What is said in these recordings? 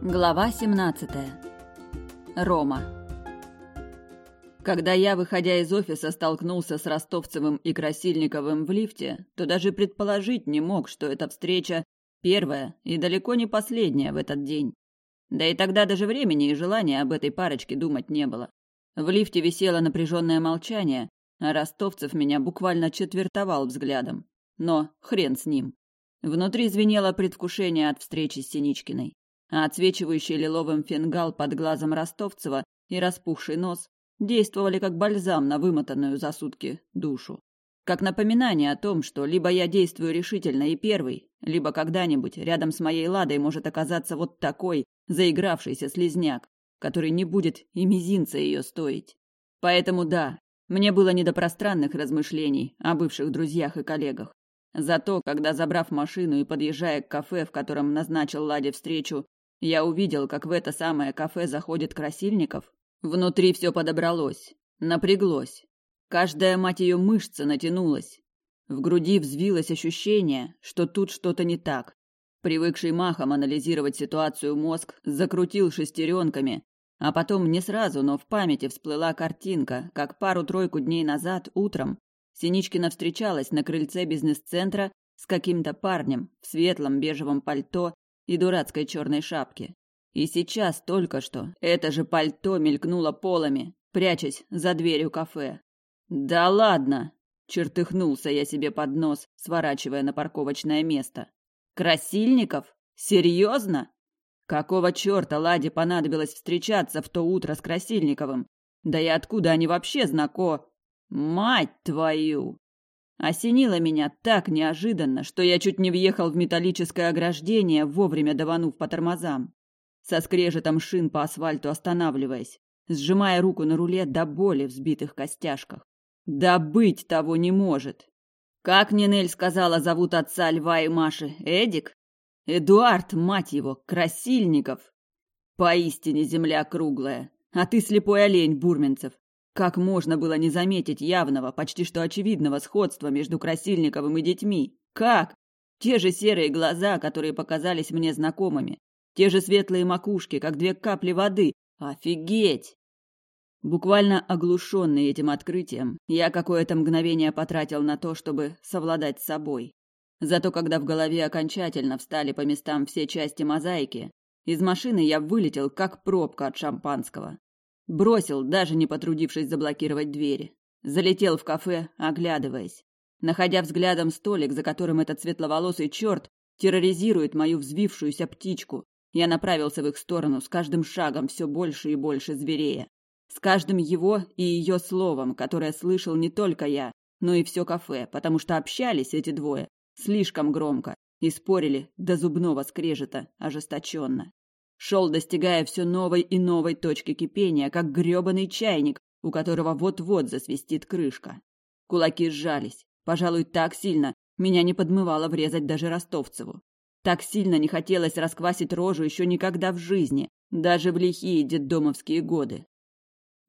Глава 17. Рома. Когда я, выходя из офиса, столкнулся с Ростовцевым и Красильниковым в лифте, то даже предположить не мог, что эта встреча первая и далеко не последняя в этот день. Да и тогда даже времени и желания об этой парочке думать не было. В лифте висело напряженное молчание, а Ростовцев меня буквально четвертовал взглядом. Но хрен с ним. Внутри звенело предвкушение от встречи с Синичкиной а отсвечивающий лиловым фингал под глазом Ростовцева и распухший нос действовали как бальзам на вымотанную за сутки душу. Как напоминание о том, что либо я действую решительно и первый, либо когда-нибудь рядом с моей Ладой может оказаться вот такой заигравшийся слезняк, который не будет и мизинца ее стоить. Поэтому да, мне было не до пространных размышлений о бывших друзьях и коллегах. Зато, когда, забрав машину и подъезжая к кафе, в котором назначил Ладе встречу, я увидел, как в это самое кафе заходит Красильников. Внутри все подобралось, напряглось. Каждая, мать ее, мышца натянулась. В груди взвилось ощущение, что тут что-то не так. Привыкший махом анализировать ситуацию мозг закрутил шестеренками, а потом не сразу, но в памяти всплыла картинка, как пару-тройку дней назад, утром, Синичкина встречалась на крыльце бизнес-центра с каким-то парнем в светлом бежевом пальто и дурацкой черной шапке. И сейчас только что это же пальто мелькнуло полами, прячась за дверью кафе. «Да ладно!» – чертыхнулся я себе под нос, сворачивая на парковочное место. «Красильников? Серьезно?» Какого черта Ладе понадобилось встречаться в то утро с Красильниковым? Да и откуда они вообще знако... Мать твою! осенило меня так неожиданно, что я чуть не въехал в металлическое ограждение, вовремя даванув по тормозам. Со скрежетом шин по асфальту останавливаясь, сжимая руку на руле до боли в сбитых костяшках. Да быть того не может. Как Нинель сказала, зовут отца Льва и Маши? Эдик? Эдуард, мать его, Красильников. Поистине земля круглая. А ты слепой олень, Бурменцев. Как можно было не заметить явного, почти что очевидного сходства между Красильниковым и детьми? Как? Те же серые глаза, которые показались мне знакомыми. Те же светлые макушки, как две капли воды. Офигеть! Буквально оглушенный этим открытием, я какое-то мгновение потратил на то, чтобы совладать с собой. Зато когда в голове окончательно встали по местам все части мозаики, из машины я вылетел, как пробка от шампанского. Бросил, даже не потрудившись заблокировать двери. Залетел в кафе, оглядываясь. Находя взглядом столик, за которым этот светловолосый черт терроризирует мою взвившуюся птичку, я направился в их сторону, с каждым шагом все больше и больше зверея. С каждым его и ее словом, которое слышал не только я, но и все кафе, потому что общались эти двое слишком громко и спорили до зубного скрежета ожесточенно. Шел, достигая все новой и новой точки кипения, как гребаный чайник, у которого вот-вот засвистит крышка. Кулаки сжались, пожалуй, так сильно, меня не подмывало врезать даже Ростовцеву. Так сильно не хотелось расквасить рожу еще никогда в жизни, даже в лихие детдомовские годы.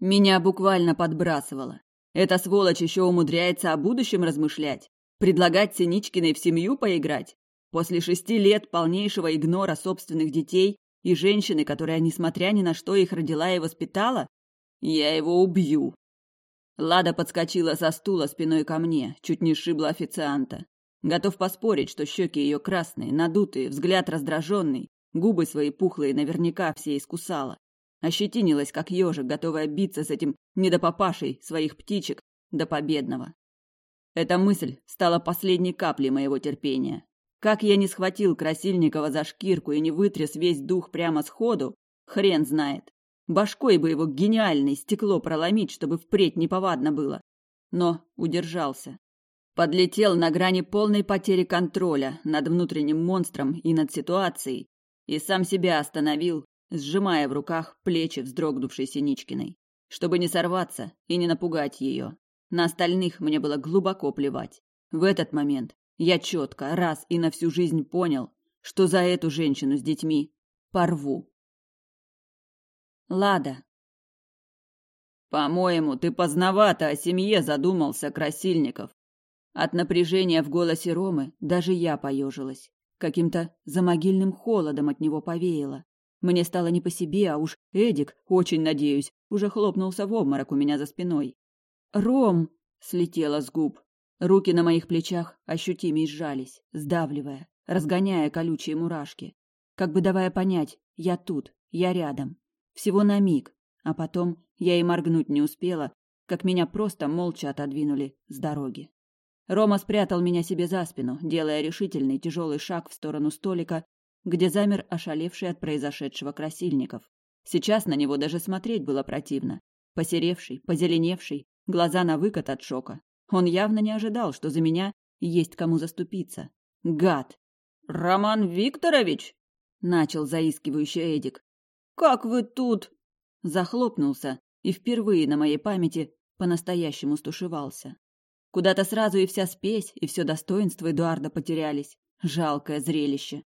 Меня буквально подбрасывало. Эта сволочь еще умудряется о будущем размышлять, предлагать Синичкиной в семью поиграть. После шести лет полнейшего игнора собственных детей и женщины, которая, несмотря ни на что, их родила и воспитала? Я его убью!» Лада подскочила со стула спиной ко мне, чуть не шибла официанта. Готов поспорить, что щеки ее красные, надутые, взгляд раздраженный, губы свои пухлые наверняка все искусала. Ощетинилась, как ежик, готовая биться с этим недопопашей своих птичек до победного. Эта мысль стала последней каплей моего терпения. Как я не схватил Красильникова за шкирку и не вытряс весь дух прямо сходу, хрен знает. Башкой бы его гениальное стекло проломить, чтобы впредь неповадно было. Но удержался. Подлетел на грани полной потери контроля над внутренним монстром и над ситуацией, и сам себя остановил, сжимая в руках плечи вздрогнувшей Синичкиной, чтобы не сорваться и не напугать ее. На остальных мне было глубоко плевать. В этот момент я четко, раз и на всю жизнь понял, что за эту женщину с детьми порву. Лада. По-моему, ты поздновато о семье задумался, Красильников. От напряжения в голосе Ромы даже я поежилась. Каким-то замогильным холодом от него повеяло. Мне стало не по себе, а уж Эдик, очень надеюсь, уже хлопнулся в обморок у меня за спиной. «Ром!» — слетела с губ. Руки на моих плечах ощутимо сжались, сдавливая, разгоняя колючие мурашки, как бы давая понять, я тут, я рядом. Всего на миг, а потом я и моргнуть не успела, как меня просто молча отодвинули с дороги. Рома спрятал меня себе за спину, делая решительный тяжелый шаг в сторону столика, где замер ошалевший от произошедшего красильников. Сейчас на него даже смотреть было противно. Посеревший, позеленевший, глаза на выкат от шока, он явно не ожидал, что за меня есть кому заступиться. Гад! «Роман Викторович?» – начал заискивающий Эдик. «Как вы тут?» Захлопнулся и впервые на моей памяти по-настоящему стушевался. Куда-то сразу и вся спесь, и все достоинство Эдуарда потерялись. Жалкое зрелище.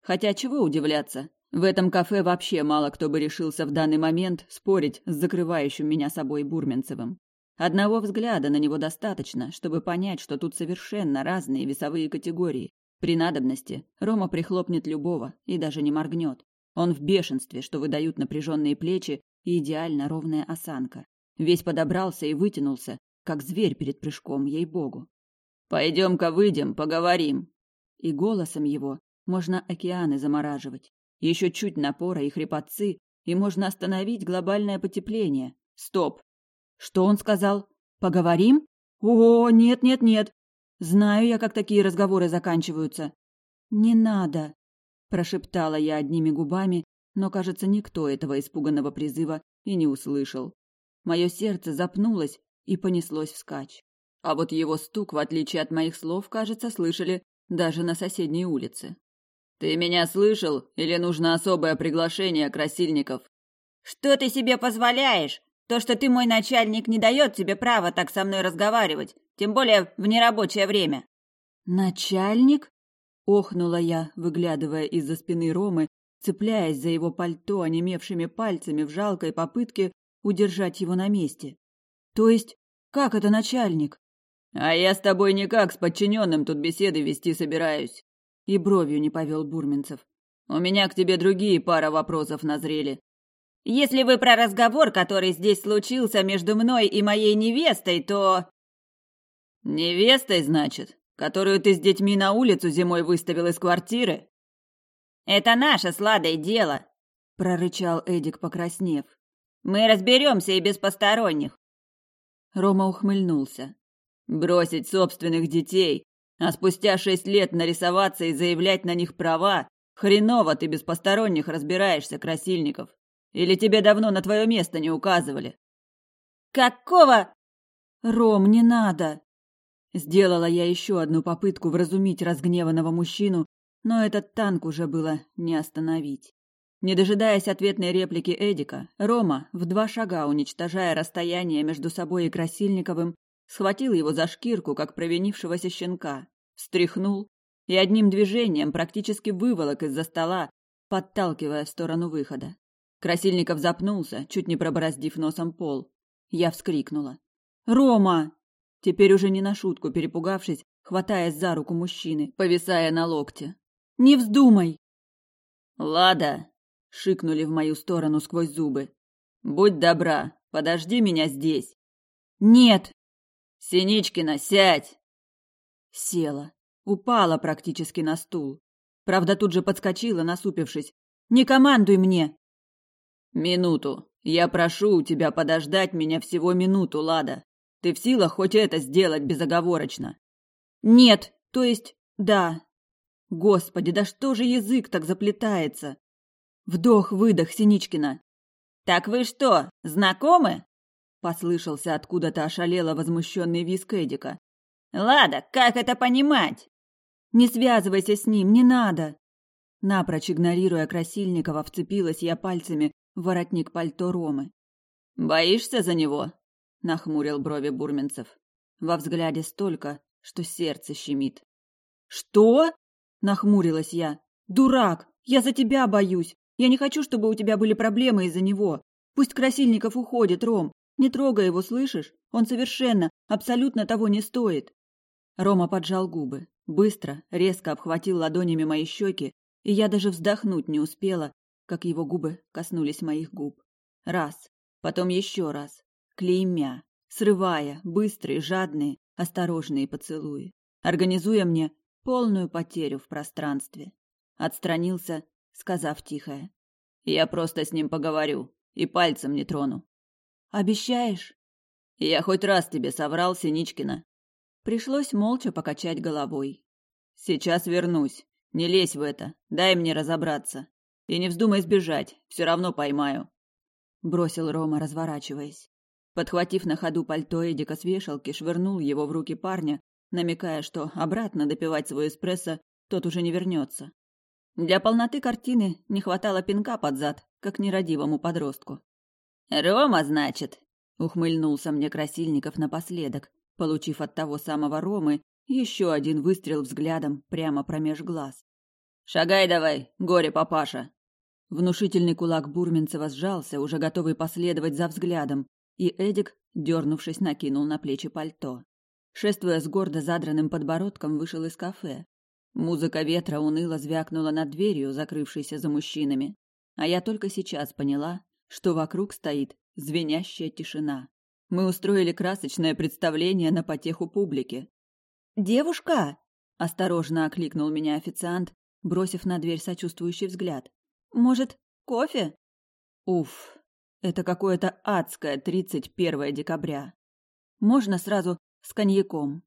Хотя чего удивляться, в этом кафе вообще мало кто бы решился в данный момент спорить с закрывающим меня собой Бурменцевым. Одного взгляда на него достаточно, чтобы понять, что тут совершенно разные весовые категории. При надобности Рома прихлопнет любого и даже не моргнет. Он в бешенстве, что выдают напряженные плечи и идеально ровная осанка. Весь подобрался и вытянулся, как зверь перед прыжком, ей-богу. «Пойдем-ка выйдем, поговорим!» И голосом его можно океаны замораживать. Еще чуть напора и хрипотцы, и можно остановить глобальное потепление. Стоп! Что он сказал? Поговорим? О, нет-нет-нет. Знаю я, как такие разговоры заканчиваются. Не надо, прошептала я одними губами, но, кажется, никто этого испуганного призыва и не услышал. Мое сердце запнулось и понеслось вскачь. А вот его стук, в отличие от моих слов, кажется, слышали даже на соседней улице. «Ты меня слышал? Или нужно особое приглашение красильников?» «Что ты себе позволяешь?» То, что ты мой начальник, не дает тебе права так со мной разговаривать, тем более в нерабочее время». «Начальник?» — охнула я, выглядывая из-за спины Ромы, цепляясь за его пальто онемевшими пальцами в жалкой попытке удержать его на месте. «То есть, как это начальник?» «А я с тобой никак с подчиненным тут беседы вести собираюсь», — и бровью не повел Бурминцев. «У меня к тебе другие пара вопросов назрели. Если вы про разговор, который здесь случился между мной и моей невестой, то...» «Невестой, значит, которую ты с детьми на улицу зимой выставил из квартиры?» «Это наше сладое дело», — прорычал Эдик, покраснев. «Мы разберемся и без посторонних». Рома ухмыльнулся. «Бросить собственных детей, а спустя шесть лет нарисоваться и заявлять на них права, хреново ты без посторонних разбираешься, Красильников». Или тебе давно на твое место не указывали?» «Какого?» «Ром, не надо!» Сделала я еще одну попытку вразумить разгневанного мужчину, но этот танк уже было не остановить. Не дожидаясь ответной реплики Эдика, Рома, в два шага уничтожая расстояние между собой и Красильниковым, схватил его за шкирку, как провинившегося щенка, встряхнул и одним движением практически выволок из-за стола, подталкивая в сторону выхода. Красильников запнулся, чуть не пробороздив носом пол. Я вскрикнула. «Рома!» Теперь уже не на шутку перепугавшись, хватаясь за руку мужчины, повисая на локте. «Не вздумай!» «Лада!» — шикнули в мою сторону сквозь зубы. «Будь добра, подожди меня здесь!» «Нет!» «Синичкина, сядь!» Села. Упала практически на стул. Правда, тут же подскочила, насупившись. «Не командуй мне!» «Минуту. Я прошу у тебя подождать меня всего минуту, Лада. Ты в силах хоть это сделать безоговорочно?» «Нет, то есть да». «Господи, да что же язык так заплетается?» Вдох-выдох Синичкина. «Так вы что, знакомы?» Послышался откуда-то ошалело возмущенный виск Эдика. «Лада, как это понимать?» «Не связывайся с ним, не надо!» Напрочь игнорируя Красильникова, вцепилась я пальцами воротник пальто Ромы. «Боишься за него?» – нахмурил брови Бурминцев. Во взгляде столько, что сердце щемит. «Что?» – нахмурилась я. «Дурак! Я за тебя боюсь! Я не хочу, чтобы у тебя были проблемы из-за него! Пусть Красильников уходит, Ром! Не трогай его, слышишь? Он совершенно, абсолютно того не стоит!» Рома поджал губы, быстро, резко обхватил ладонями мои щеки, и я даже вздохнуть не успела, как его губы коснулись моих губ. Раз, потом еще раз, клеймя, срывая быстрые, жадные, осторожные поцелуи, организуя мне полную потерю в пространстве. Отстранился, сказав тихое. «Я просто с ним поговорю и пальцем не трону». «Обещаешь?» «Я хоть раз тебе соврал, Синичкина». Пришлось молча покачать головой. «Сейчас вернусь. Не лезь в это. Дай мне разобраться. И не вздумай сбежать, все равно поймаю», — бросил Рома, разворачиваясь. Подхватив на ходу пальто и с вешалки, швырнул его в руки парня, намекая, что обратно допивать свой эспрессо тот уже не вернется. Для полноты картины не хватало пинка под зад, как нерадивому подростку. «Рома, значит?» — ухмыльнулся мне Красильников напоследок, получив от того самого Ромы еще один выстрел взглядом прямо промеж глаз. «Шагай давай, горе-папаша!» Внушительный кулак Бурминцева сжался, уже готовый последовать за взглядом, и Эдик, дернувшись, накинул на плечи пальто. Шествуя с гордо задранным подбородком, вышел из кафе. Музыка ветра уныло звякнула над дверью, закрывшейся за мужчинами. А я только сейчас поняла, что вокруг стоит звенящая тишина. Мы устроили красочное представление на потеху публики. «Девушка!» – осторожно окликнул меня официант, бросив на дверь сочувствующий взгляд. Может, кофе? Уф, это какое-то адское 31 декабря. Можно сразу с коньяком.